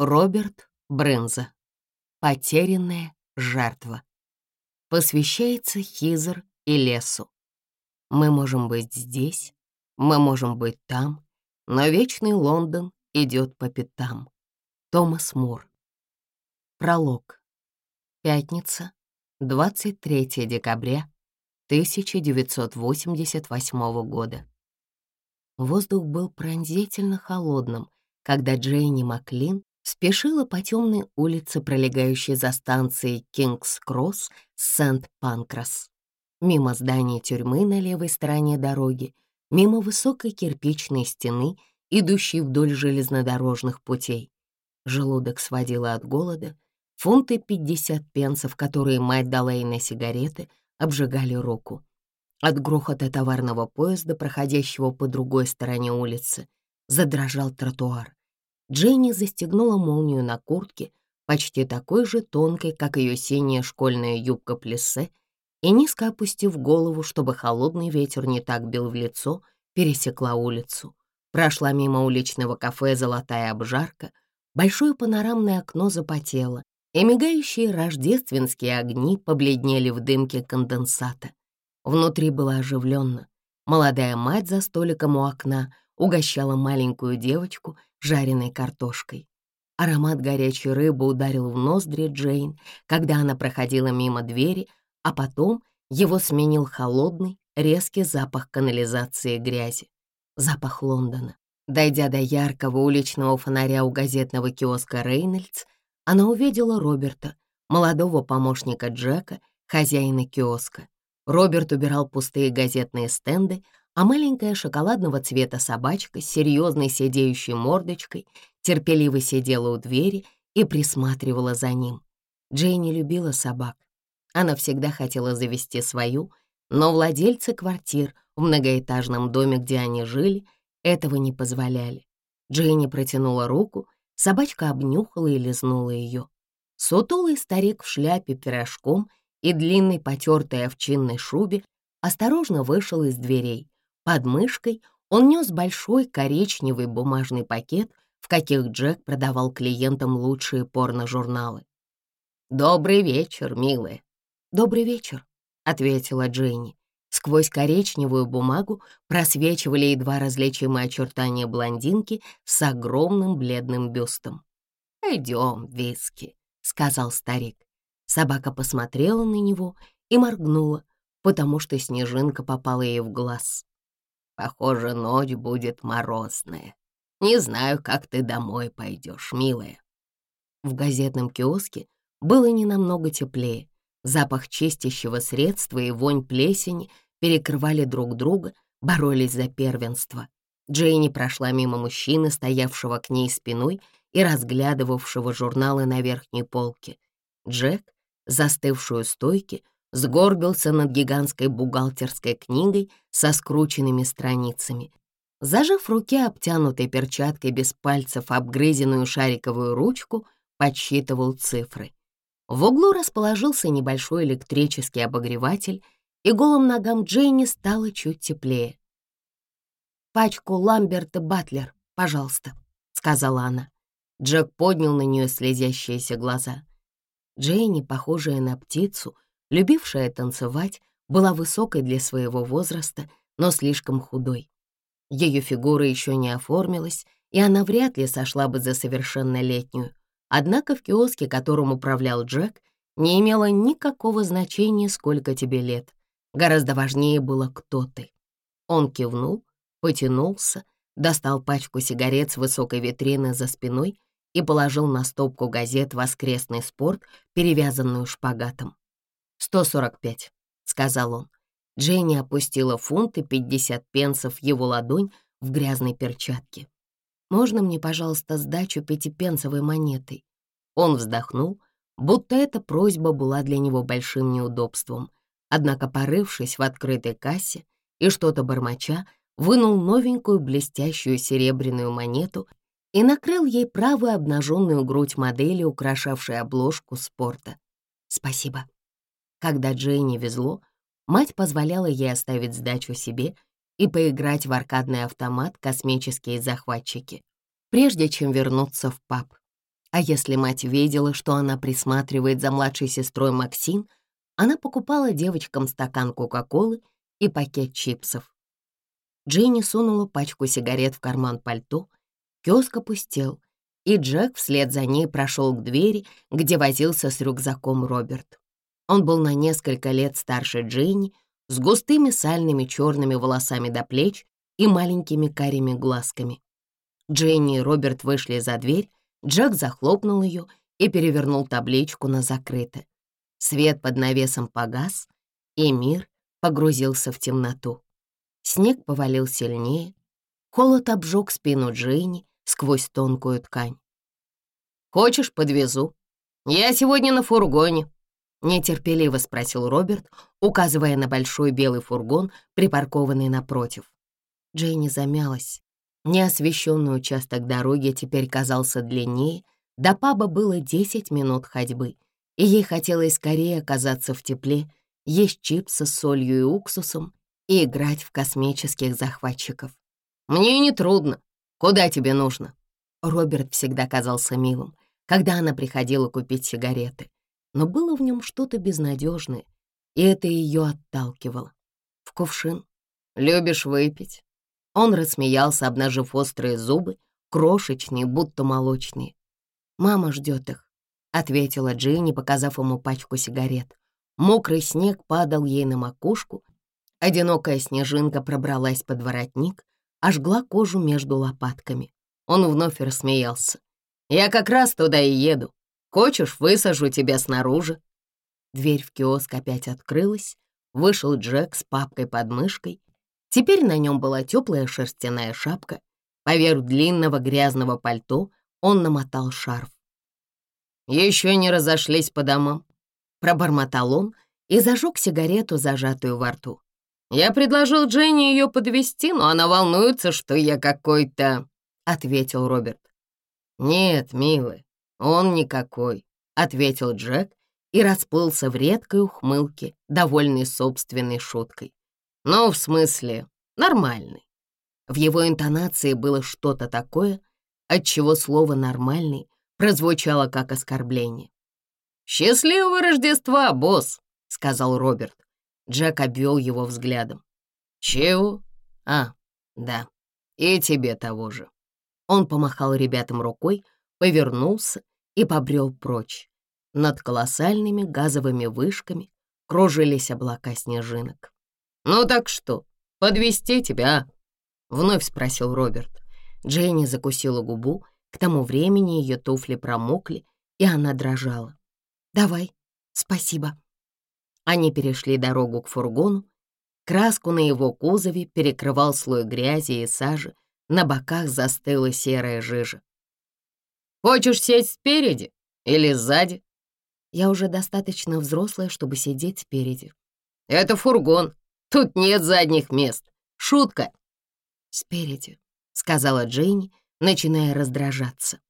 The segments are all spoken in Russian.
Роберт Брынза, Потерянная жертва. Посвящается Хизер и лесу. Мы можем быть здесь, мы можем быть там, но вечный Лондон идет по пятам. Томас Мур. Пролог. Пятница, 23 декабря 1988 года. Воздух был пронзительно холодным, когда Джейни Маклин спешила по темной улице, пролегающей за станцией Кингс-Кросс, Сент-Панкрас. Мимо здания тюрьмы на левой стороне дороги, мимо высокой кирпичной стены, идущей вдоль железнодорожных путей. Желудок сводило от голода, фунты 50 пенсов, которые мать дала ей на сигареты, обжигали руку. От грохота товарного поезда, проходящего по другой стороне улицы, задрожал тротуар. Дженни застегнула молнию на куртке, почти такой же тонкой, как ее синяя школьная юбка-плессе, и, низко опустив голову, чтобы холодный ветер не так бил в лицо, пересекла улицу. Прошла мимо уличного кафе «Золотая обжарка», большое панорамное окно запотело, и мигающие рождественские огни побледнели в дымке конденсата. Внутри было оживленно. Молодая мать за столиком у окна угощала маленькую девочку — жареной картошкой. Аромат горячей рыбы ударил в ноздри Джейн, когда она проходила мимо двери, а потом его сменил холодный, резкий запах канализации и грязи. Запах Лондона. Дойдя до яркого уличного фонаря у газетного киоска «Рейнольдс», она увидела Роберта, молодого помощника Джека, хозяина киоска. Роберт убирал пустые газетные стенды, а маленькая шоколадного цвета собачка с серьезной сидеющей мордочкой терпеливо сидела у двери и присматривала за ним. Джейни любила собак. Она всегда хотела завести свою, но владельцы квартир в многоэтажном доме, где они жили, этого не позволяли. Джейни протянула руку, собачка обнюхала и лизнула ее. Сутулый старик в шляпе пирожком и длинной потертой овчинной шубе осторожно вышел из дверей, под мышкой он нес большой коричневый бумажный пакет, в каких Джек продавал клиентам лучшие порно-журналы. «Добрый вечер, милая!» «Добрый вечер», — ответила Дженни. Сквозь коричневую бумагу просвечивали едва различимые очертания блондинки с огромным бледным бюстом. «Идем, виски», — сказал старик. Собака посмотрела на него и моргнула, потому что снежинка попала ей в глаз. Похоже, ночь будет морозная. Не знаю, как ты домой пойдешь, милая». В газетном киоске было не намного теплее. Запах чистящего средства и вонь плесени перекрывали друг друга, боролись за первенство. Джейни прошла мимо мужчины, стоявшего к ней спиной и разглядывавшего журналы на верхней полке. Джек, застывшую стойки, стойке, сгорбился над гигантской бухгалтерской книгой со скрученными страницами. Зажав в руке обтянутой перчаткой без пальцев обгрызенную шариковую ручку, подсчитывал цифры. В углу расположился небольшой электрический обогреватель, и голым ногам Джейни стало чуть теплее. «Пачку Ламберта Батлер, пожалуйста», — сказала она. Джек поднял на нее слезящиеся глаза. Джейни, похожая на птицу, — любившая танцевать, была высокой для своего возраста, но слишком худой. Ее фигура еще не оформилась, и она вряд ли сошла бы за совершеннолетнюю. Однако в киоске, которым управлял Джек, не имело никакого значения, сколько тебе лет. Гораздо важнее было, кто ты. Он кивнул, потянулся, достал пачку сигарет с высокой витрины за спиной и положил на стопку газет «Воскресный спорт», перевязанную шпагатом. Сто сорок пять, сказал он. Дженни опустила фунт и пятьдесят пенсов его ладонь в грязной перчатке. «Можно мне, пожалуйста, сдачу пятипенсовой монетой?» Он вздохнул, будто эта просьба была для него большим неудобством. Однако, порывшись в открытой кассе и что-то бормоча, вынул новенькую блестящую серебряную монету и накрыл ей правую обнаженную грудь модели, украшавшей обложку спорта. «Спасибо», когда Джейни везло, мать позволяла ей оставить сдачу себе и поиграть в аркадный автомат «Космические захватчики», прежде чем вернуться в паб. А если мать видела, что она присматривает за младшей сестрой Максин, она покупала девочкам стакан Кока-Колы и пакет чипсов. Джейни сунула пачку сигарет в карман пальто, киоск опустел, и Джек вслед за ней прошел к двери, где возился с рюкзаком Роберт. Он был на несколько лет старше Джинни, с густыми сальными черными волосами до плеч и маленькими карими глазками. Дженни и Роберт вышли за дверь, Джек захлопнул ее и перевернул табличку на закрыто. Свет под навесом погас, и мир погрузился в темноту. Снег повалил сильнее, холод обжег спину Дженни сквозь тонкую ткань. «Хочешь, подвезу? Я сегодня на фургоне», Нетерпеливо спросил Роберт, указывая на большой белый фургон, припаркованный напротив. Джейни замялась. Неосвещенный участок дороги теперь казался длиннее, до паба было 10 минут ходьбы, и ей хотелось скорее оказаться в тепле, есть чипсы с солью и уксусом и играть в космических захватчиков. «Мне не трудно. Куда тебе нужно?» Роберт всегда казался милым, когда она приходила купить сигареты но было в нем что-то безнадежное, и это ее отталкивало. В кувшин. «Любишь выпить?» Он рассмеялся, обнажив острые зубы, крошечные, будто молочные. «Мама ждет их», — ответила Джинни, показав ему пачку сигарет. Мокрый снег падал ей на макушку, одинокая снежинка пробралась под воротник, ожгла а кожу между лопатками. Он вновь рассмеялся. «Я как раз туда и еду. Хочешь, высажу тебя снаружи?» Дверь в киоск опять открылась. Вышел Джек с папкой под мышкой. Теперь на нем была теплая шерстяная шапка. Поверх длинного грязного пальто он намотал шарф. «Еще не разошлись по домам», — пробормотал он и зажег сигарету, зажатую во рту. «Я предложил Дженни ее подвести, но она волнуется, что я какой-то...» — ответил Роберт. «Нет, милый, «Он никакой», — ответил Джек и расплылся в редкой ухмылке, довольной собственной шуткой. «Ну, в смысле, нормальный». В его интонации было что-то такое, отчего слово «нормальный» прозвучало как оскорбление. «Счастливого Рождества, босс!» — сказал Роберт. Джек обвел его взглядом. «Чего? А, да, и тебе того же». Он помахал ребятам рукой, повернулся и побрел прочь. Над колоссальными газовыми вышками кружились облака снежинок. «Ну так что, подвести тебя?» — вновь спросил Роберт. Дженни закусила губу, к тому времени ее туфли промокли, и она дрожала. «Давай, спасибо». Они перешли дорогу к фургону. Краску на его кузове перекрывал слой грязи и сажи, на боках застыла серая жижа. Хочешь сесть спереди или сзади?» Я уже достаточно взрослая, чтобы сидеть спереди. «Это фургон. Тут нет задних мест. Шутка!» «Спереди», — сказала Дженни, начиная раздражаться.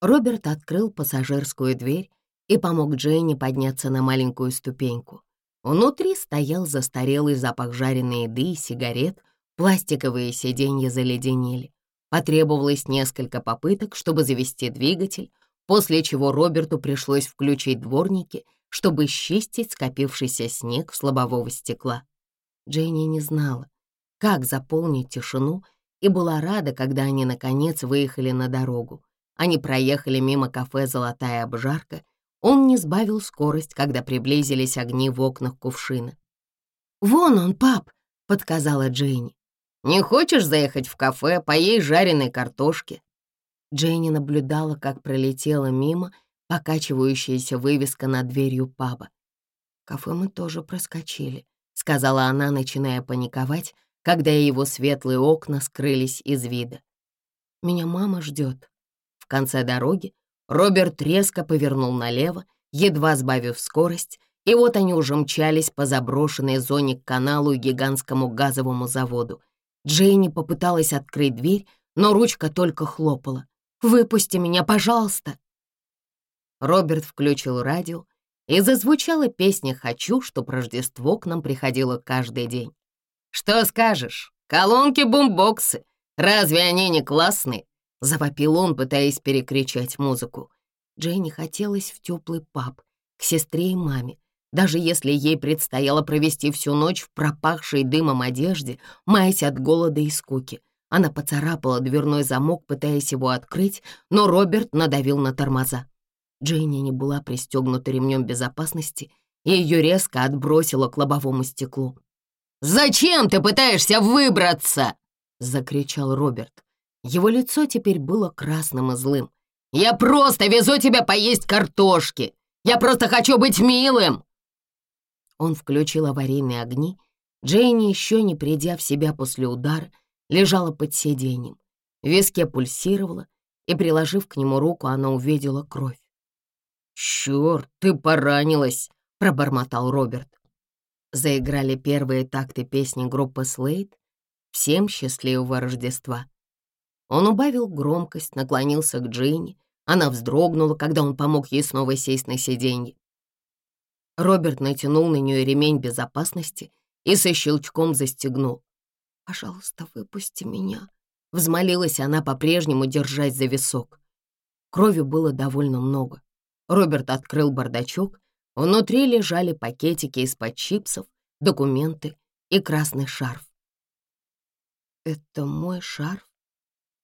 Роберт открыл пассажирскую дверь и помог Дженни подняться на маленькую ступеньку. Внутри стоял застарелый запах жареной еды и сигарет, пластиковые сиденья заледенели. Потребовалось несколько попыток, чтобы завести двигатель, после чего Роберту пришлось включить дворники, чтобы счистить скопившийся снег с лобового стекла. Дженни не знала, как заполнить тишину, и была рада, когда они, наконец, выехали на дорогу. Они проехали мимо кафе «Золотая обжарка». Он не сбавил скорость, когда приблизились огни в окнах кувшина. «Вон он, пап!» — подказала Дженни. Не хочешь заехать в кафе, поесть жареной картошки?» Дженни наблюдала, как пролетела мимо покачивающаяся вывеска над дверью паба. «Кафе мы тоже проскочили», — сказала она, начиная паниковать, когда его светлые окна скрылись из вида. «Меня мама ждет». В конце дороги Роберт резко повернул налево, едва сбавив скорость, и вот они уже мчались по заброшенной зоне к каналу и гигантскому газовому заводу — Джейни попыталась открыть дверь, но ручка только хлопала. «Выпусти меня, пожалуйста!» Роберт включил радио, и зазвучала песня «Хочу, чтоб Рождество к нам приходило каждый день». «Что скажешь? Колонки-бумбоксы! Разве они не классные?» — завопил он, пытаясь перекричать музыку. Джейни хотелось в теплый паб, к сестре и маме, даже если ей предстояло провести всю ночь в пропахшей дымом одежде, маясь от голода и скуки. Она поцарапала дверной замок, пытаясь его открыть, но Роберт надавил на тормоза. Дженни не была пристегнута ремнем безопасности, и ее резко отбросило к лобовому стеклу. «Зачем ты пытаешься выбраться?» — закричал Роберт. Его лицо теперь было красным и злым. «Я просто везу тебя поесть картошки! Я просто хочу быть милым!» Он включил аварийные огни. Джейни, еще не придя в себя после удара, лежала под сиденьем. В виске пульсировала, и, приложив к нему руку, она увидела кровь. «Чёрт, ты поранилась!» — пробормотал Роберт. Заиграли первые такты песни группы «Слейд». «Всем счастливого Рождества!» Он убавил громкость, наклонился к Джинни. Она вздрогнула, когда он помог ей снова сесть на сиденье. Роберт натянул на нее ремень безопасности и со щелчком застегнул. «Пожалуйста, выпусти меня», — взмолилась она, по-прежнему держась за висок. Крови было довольно много. Роберт открыл бардачок. Внутри лежали пакетики из-под чипсов, документы и красный шарф. «Это мой шарф?»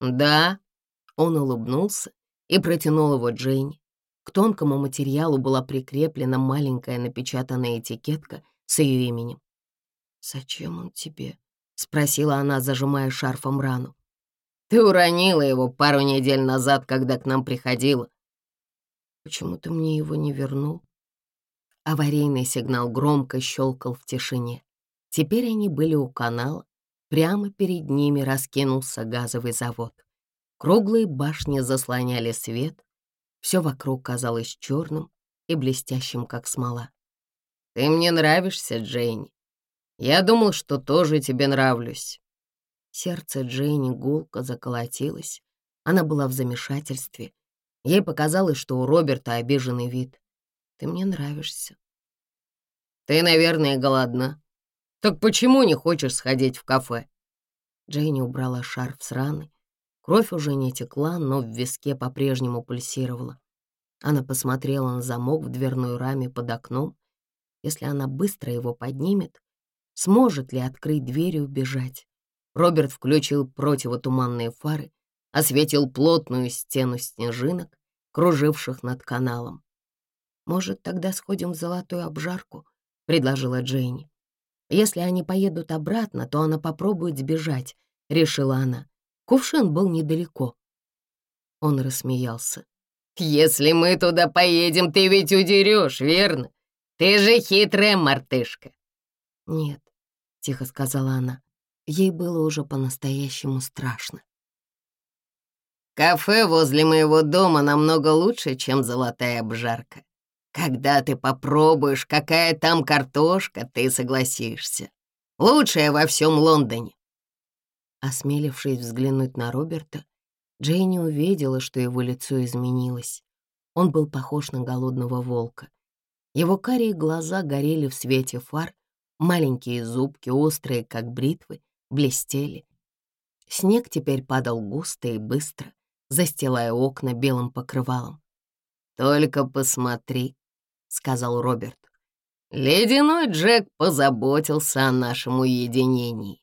«Да», — он улыбнулся и протянул его Джейни. К тонкому материалу была прикреплена маленькая напечатанная этикетка с ее именем. «Зачем он тебе?» — спросила она, зажимая шарфом рану. «Ты уронила его пару недель назад, когда к нам приходила». «Почему ты мне его не вернул?» Аварийный сигнал громко щелкал в тишине. Теперь они были у канала. Прямо перед ними раскинулся газовый завод. Круглые башни заслоняли свет, все вокруг казалось черным и блестящим, как смола. «Ты мне нравишься, Джейн. Я думал, что тоже тебе нравлюсь». Сердце Джейни гулко заколотилось. Она была в замешательстве. Ей показалось, что у Роберта обиженный вид. «Ты мне нравишься». «Ты, наверное, голодна. Так почему не хочешь сходить в кафе?» Джейни убрала шарф с раны Кровь уже не текла, но в виске по-прежнему пульсировала. Она посмотрела на замок в дверной раме под окном. Если она быстро его поднимет, сможет ли открыть дверь и убежать? Роберт включил противотуманные фары, осветил плотную стену снежинок, круживших над каналом. «Может, тогда сходим в золотую обжарку?» — предложила Джейни. «Если они поедут обратно, то она попробует сбежать», — решила она. Кувшин был недалеко. Он рассмеялся. «Если мы туда поедем, ты ведь удерешь, верно? Ты же хитрая мартышка!» «Нет», — тихо сказала она. Ей было уже по-настоящему страшно. «Кафе возле моего дома намного лучше, чем золотая обжарка. Когда ты попробуешь, какая там картошка, ты согласишься. Лучшая во всем Лондоне. Осмелившись взглянуть на Роберта, Джейни увидела, что его лицо изменилось. Он был похож на голодного волка. Его карие глаза горели в свете фар, маленькие зубки, острые, как бритвы, блестели. Снег теперь падал густо и быстро, застилая окна белым покрывалом. «Только посмотри», — сказал Роберт. «Ледяной Джек позаботился о нашем уединении».